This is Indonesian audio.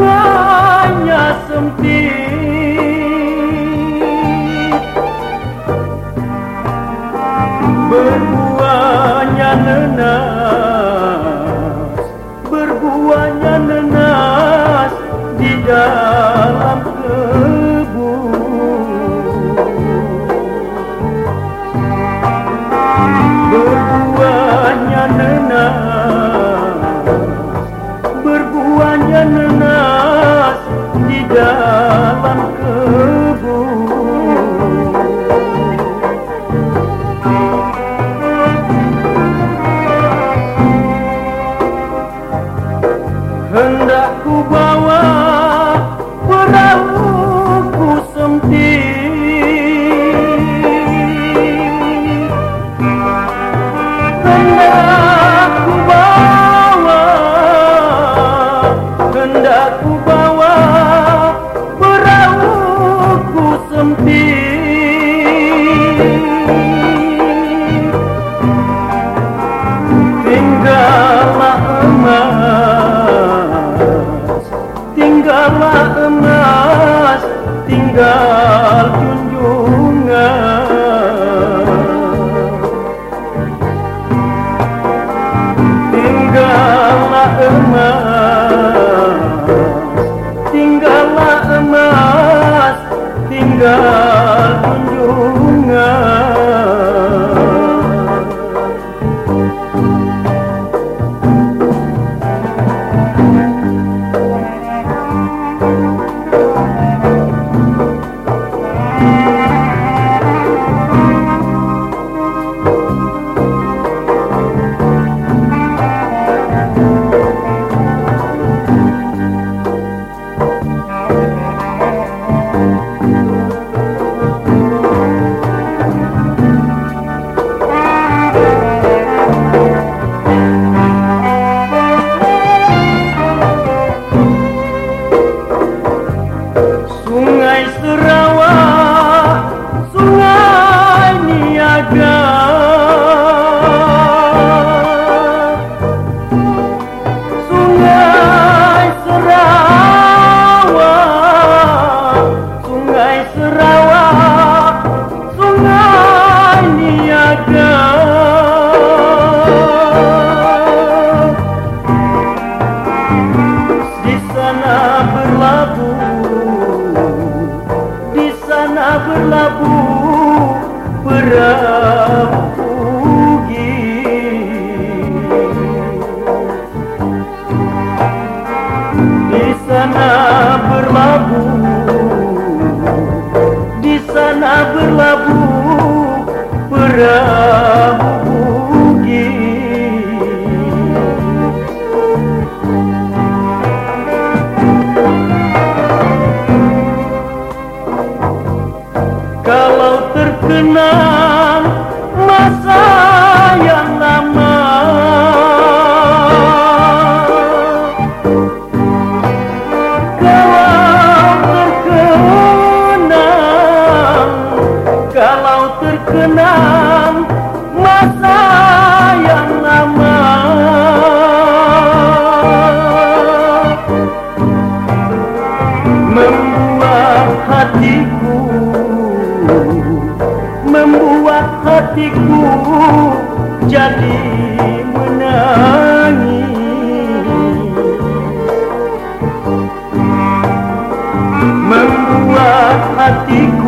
hanya sempit. Berbuahnya nenek النداء. halkın Berlabuh perahu di sana berlabuh di sana berlabuh perahu my masa. Hatiku jadi menangis. Membuat hatiku